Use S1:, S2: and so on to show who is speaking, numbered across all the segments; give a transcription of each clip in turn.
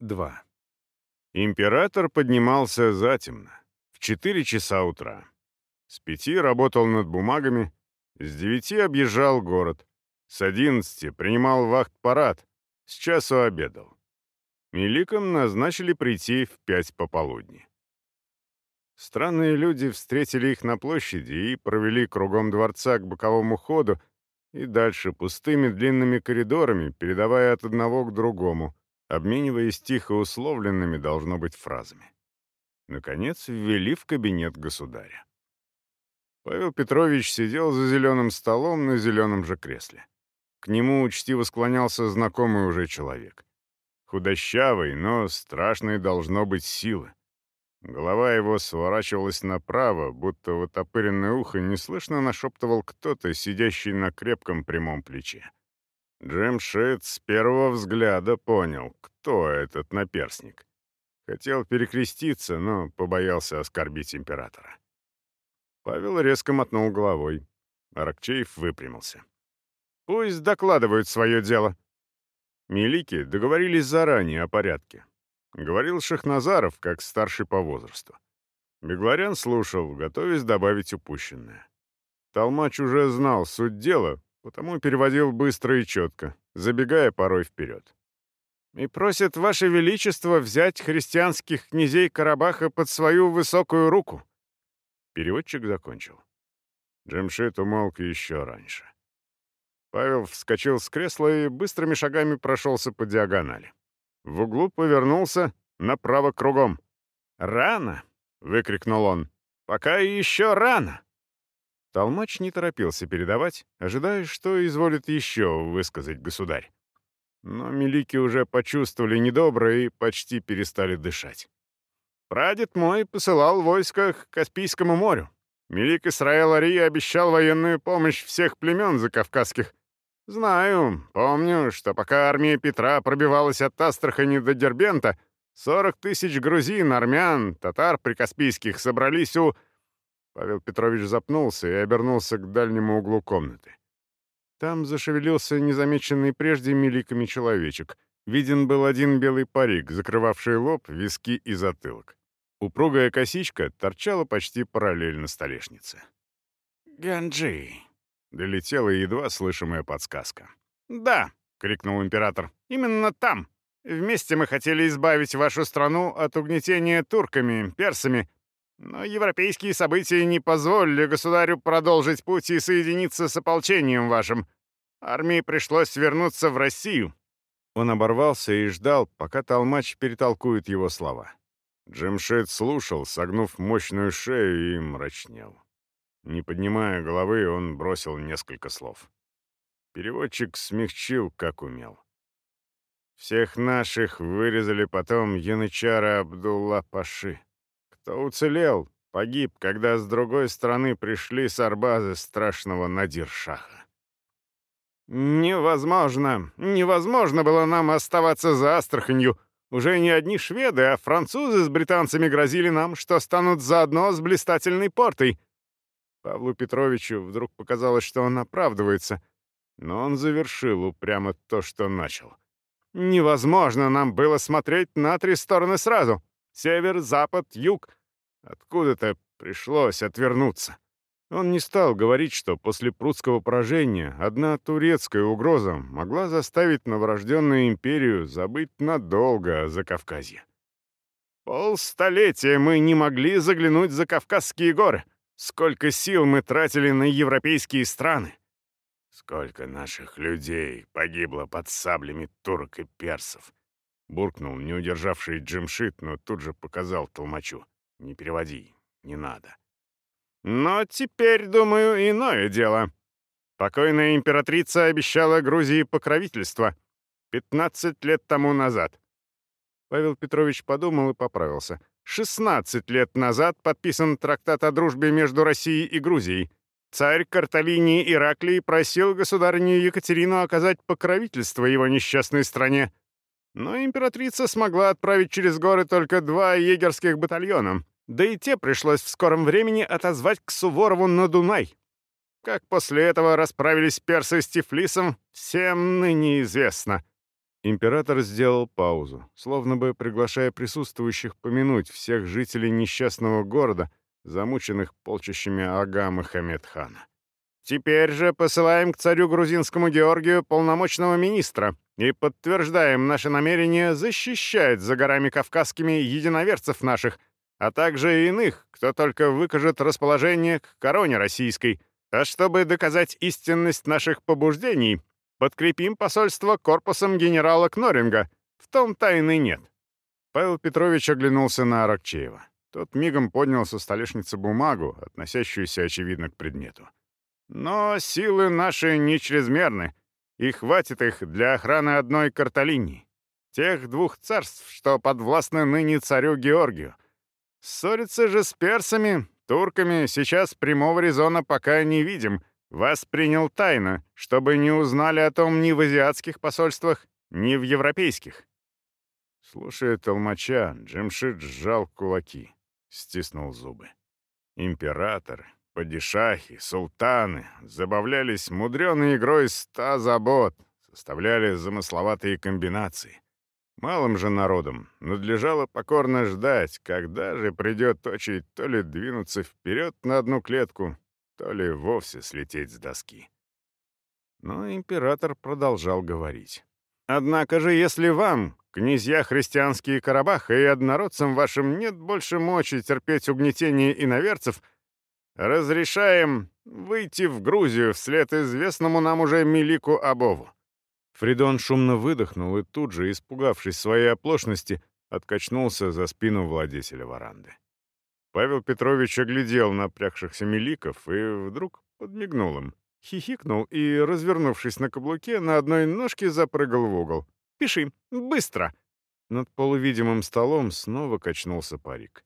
S1: 2. Император поднимался затемно, в 4 часа утра. С пяти работал над бумагами, с девяти объезжал город, с одиннадцати принимал вахт-парад, с часу обедал. Миликам назначили прийти в пять пополудни. Странные люди встретили их на площади и провели кругом дворца к боковому ходу и дальше пустыми длинными коридорами, передавая от одного к другому, обмениваясь тихо условленными, должно быть, фразами. Наконец, ввели в кабинет государя. Павел Петрович сидел за зеленым столом на зеленом же кресле. К нему учтиво склонялся знакомый уже человек. Худощавый, но страшной должно быть силы. Голова его сворачивалась направо, будто в отопыренное ухо неслышно нашептывал кто-то, сидящий на крепком прямом плече. Джемшит с первого взгляда понял, кто этот наперсник. Хотел перекреститься, но побоялся оскорбить императора. Павел резко мотнул головой. Аракчеев выпрямился. «Пусть докладывают свое дело». Милики договорились заранее о порядке. Говорил Шахназаров, как старший по возрасту. Бегларян слушал, готовясь добавить упущенное. Толмач уже знал суть дела, потому переводил быстро и четко, забегая порой вперед. «И просит Ваше Величество взять христианских князей Карабаха под свою высокую руку», Переводчик закончил. Джемшит умолк еще раньше. Павел вскочил с кресла и быстрыми шагами прошелся по диагонали. В углу повернулся направо кругом. «Рано!» — выкрикнул он. «Пока еще рано!» Толмач не торопился передавать, ожидая, что изволит еще высказать государь. Но милики уже почувствовали недоброе и почти перестали дышать. Прадед мой посылал войско к Каспийскому морю. Мелик Исраэл Ари обещал военную помощь всех племен закавказских. Знаю, помню, что пока армия Петра пробивалась от Астрахани до Дербента, 40 тысяч грузин, армян, татар прикаспийских собрались у... Павел Петрович запнулся и обернулся к дальнему углу комнаты. Там зашевелился незамеченный прежде миликами человечек. Виден был один белый парик, закрывавший лоб, виски и затылок. Упругая косичка торчала почти параллельно столешнице. «Ганджи!» — долетела едва слышимая подсказка. «Да!» — крикнул император. «Именно там! Вместе мы хотели избавить вашу страну от угнетения турками, персами, но европейские события не позволили государю продолжить путь и соединиться с ополчением вашим. Армии пришлось вернуться в Россию». Он оборвался и ждал, пока толмач перетолкует его слова. Джемшет слушал, согнув мощную шею и мрачнел. Не поднимая головы, он бросил несколько слов. Переводчик смягчил, как умел. Всех наших вырезали потом янычара Абдулла Паши. Кто уцелел, погиб, когда с другой стороны пришли с Арбазы страшного Надир-Шаха. «Невозможно, невозможно было нам оставаться за Астраханью», уже не одни шведы, а французы с британцами грозили нам, что станут заодно с блистательной портой. Павлу Петровичу вдруг показалось, что он оправдывается, но он завершил упрямо то, что начал. Невозможно нам было смотреть на три стороны сразу. Север, запад, юг. Откуда-то пришлось отвернуться. Он не стал говорить, что после прудского поражения одна турецкая угроза могла заставить новорожденную империю забыть надолго о Закавказье. Полстолетия мы не могли заглянуть за Кавказские горы. Сколько сил мы тратили на европейские страны. Сколько наших людей погибло под саблями турок и персов. Буркнул не удержавший Джимшит, но тут же показал толмачу. «Не переводи, не надо». Но теперь, думаю, иное дело. Покойная императрица обещала Грузии покровительство 15 лет тому назад. Павел Петрович подумал и поправился. 16 лет назад подписан трактат о дружбе между Россией и Грузией. Царь Карталини Ираклий просил государыню Екатерину оказать покровительство его несчастной стране. Но императрица смогла отправить через горы только два егерских батальона, да и те пришлось в скором времени отозвать к Суворову на Дунай. Как после этого расправились персы с Тифлисом, всем ныне известно. Император сделал паузу, словно бы приглашая присутствующих помянуть всех жителей несчастного города, замученных полчищами ага Мухаммед-хана. «Теперь же посылаем к царю грузинскому Георгию полномочного министра и подтверждаем наше намерение защищать за горами кавказскими единоверцев наших, а также и иных, кто только выкажет расположение к короне российской. А чтобы доказать истинность наших побуждений, подкрепим посольство корпусом генерала Кноринга. В том тайны нет». Павел Петрович оглянулся на Аракчеева. Тот мигом поднял со столешницы бумагу, относящуюся, очевидно, к предмету. «Но силы наши не чрезмерны, и хватит их для охраны одной картолинии, тех двух царств, что подвластны ныне царю Георгию. Ссориться же с персами, турками сейчас прямого резона пока не видим. Вас принял тайно, чтобы не узнали о том ни в азиатских посольствах, ни в европейских». Слушая толмача, Джемшит сжал кулаки стиснул зубы. Императоры, падишахи, султаны забавлялись мудреной игрой ста забот, составляли замысловатые комбинации. Малым же народам надлежало покорно ждать, когда же придет очередь то ли двинуться вперед на одну клетку, то ли вовсе слететь с доски. Но император продолжал говорить. «Однако же, если вам, Князья христианские Карабаха и однородцам вашим нет больше мочи терпеть угнетение иноверцев, разрешаем выйти в Грузию вслед известному нам уже Милику Абову». Фридон шумно выдохнул и тут же, испугавшись своей оплошности, откачнулся за спину владетеля варанды. Павел Петрович оглядел напрягшихся миликов и вдруг подмигнул им, хихикнул и, развернувшись на каблуке, на одной ножке запрыгал в угол. Пиши. Быстро!» Над полувидимым столом снова качнулся парик.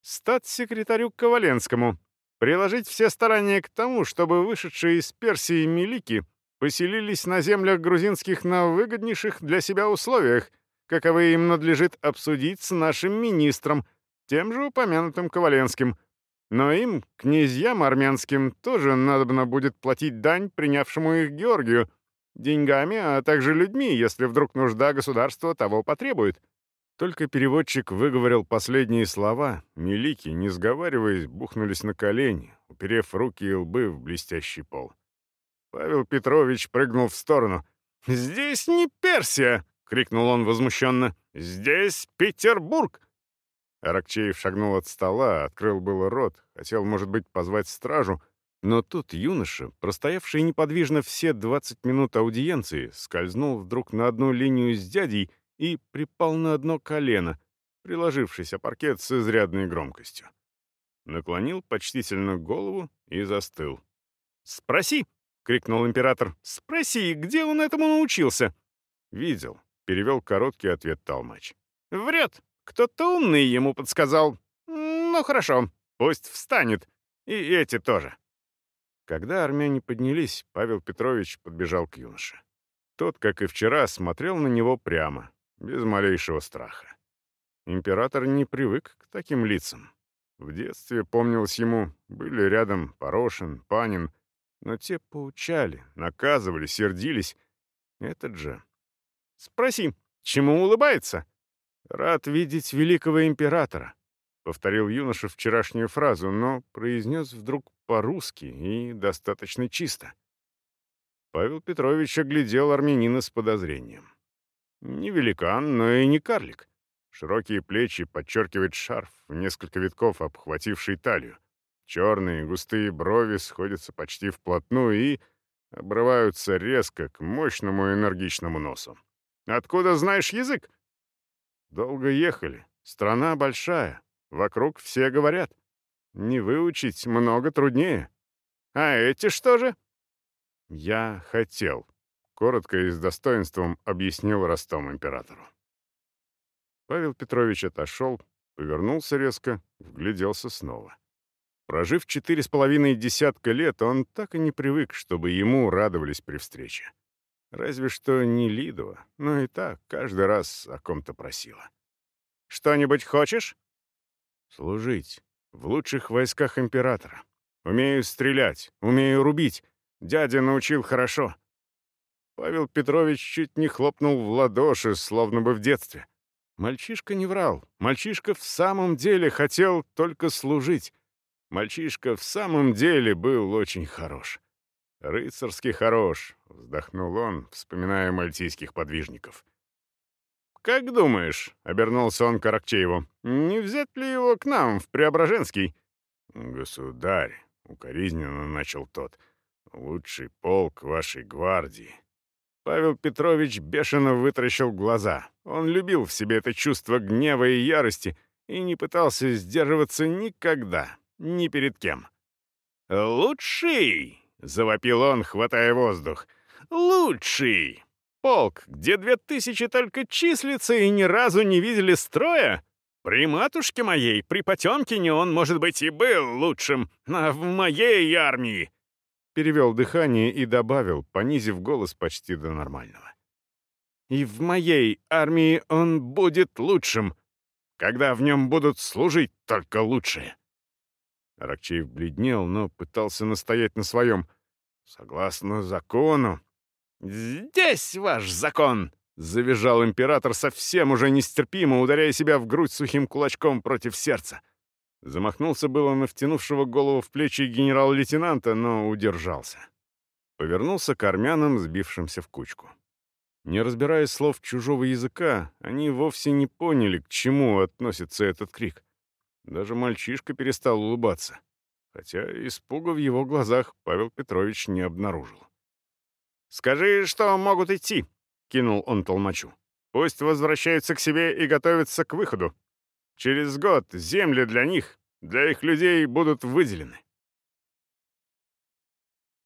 S1: «Стат-секретарю Коваленскому. Приложить все старания к тому, чтобы вышедшие из Персии милики поселились на землях грузинских на выгоднейших для себя условиях, каковы им надлежит обсудить с нашим министром, тем же упомянутым Коваленским. Но им, князьям армянским, тоже надобно будет платить дань принявшему их Георгию, Деньгами, а также людьми, если вдруг нужда государства того потребует». Только переводчик выговорил последние слова, милики, не сговариваясь, бухнулись на колени, уперев руки и лбы в блестящий пол. Павел Петрович прыгнул в сторону. «Здесь не Персия!» — крикнул он возмущенно. «Здесь Петербург!» Аракчеев шагнул от стола, открыл было рот, хотел, может быть, позвать стражу, но тут юноша, простоявший неподвижно все 20 минут аудиенции, скользнул вдруг на одну линию с дядей и припал на одно колено, приложившись о паркет с изрядной громкостью. Наклонил почтительно голову и застыл. «Спроси!» — крикнул император. «Спроси, где он этому научился?» «Видел», — перевел короткий ответ Толмач. «Врет. Кто-то умный ему подсказал. Ну, хорошо, пусть встанет. И эти тоже». Когда армяне поднялись, Павел Петрович подбежал к юноше. Тот, как и вчера, смотрел на него прямо, без малейшего страха. Император не привык к таким лицам. В детстве, помнилось ему, были рядом Порошин, Панин, но те поучали, наказывали, сердились. Этот же. «Спроси, чему улыбается?» «Рад видеть великого императора», — повторил юноша вчерашнюю фразу, но произнес вдруг по-русски и достаточно чисто. Павел Петрович оглядел армянина с подозрением. Не великан, но и не карлик. Широкие плечи подчеркивает шарф, в несколько витков обхвативший талию. Черные густые брови сходятся почти вплотную и обрываются резко к мощному энергичному носу. «Откуда знаешь язык?» «Долго ехали. Страна большая. Вокруг все говорят. Не выучить много труднее. А эти что же? Я хотел. Коротко и с достоинством объяснил Ростом императору. Павел Петрович отошел, повернулся резко, вгляделся снова. Прожив четыре с половиной десятка лет, он так и не привык, чтобы ему радовались при встрече. Разве что не Лидова, но и так каждый раз о ком-то просила. «Что-нибудь хочешь?» «Служить», в лучших войсках императора. Умею стрелять, умею рубить. Дядя научил хорошо. Павел Петрович чуть не хлопнул в ладоши, словно бы в детстве. Мальчишка не врал. Мальчишка в самом деле хотел только служить. Мальчишка в самом деле был очень хорош. «Рыцарски хорош», — вздохнул он, вспоминая мальтийских подвижников. «Как думаешь?» — обернулся он к Аракчееву. «Не взять ли его к нам, в Преображенский?» «Государь», — укоризненно начал тот, — «лучший полк вашей гвардии». Павел Петрович бешено вытаращил глаза. Он любил в себе это чувство гнева и ярости и не пытался сдерживаться никогда, ни перед кем. «Лучший!» — завопил он, хватая воздух. «Лучший! Полк, где две тысячи только числится и ни разу не видели строя? При матушке моей, при Потемкине он, может быть, и был лучшим, а в моей армии перевел дыхание и добавил, понизив голос почти до нормального. «И в моей армии он будет лучшим, когда в нем будут служить только лучшие». Аракчеев бледнел, но пытался настоять на своем. «Согласно закону...» «Здесь ваш закон!» — завизжал император совсем уже нестерпимо, ударяя себя в грудь сухим кулачком против сердца. Замахнулся было на втянувшего голову в плечи генерал-лейтенанта, но удержался. Повернулся к армянам, сбившимся в кучку. Не разбирая слов чужого языка, они вовсе не поняли, к чему относится этот крик. Даже мальчишка перестал улыбаться. Хотя испуга в его глазах Павел Петрович не обнаружил. «Скажи, что могут идти», — кинул он толмачу. «Пусть возвращаются к себе и готовятся к выходу. Через год земли для них, для их людей будут выделены.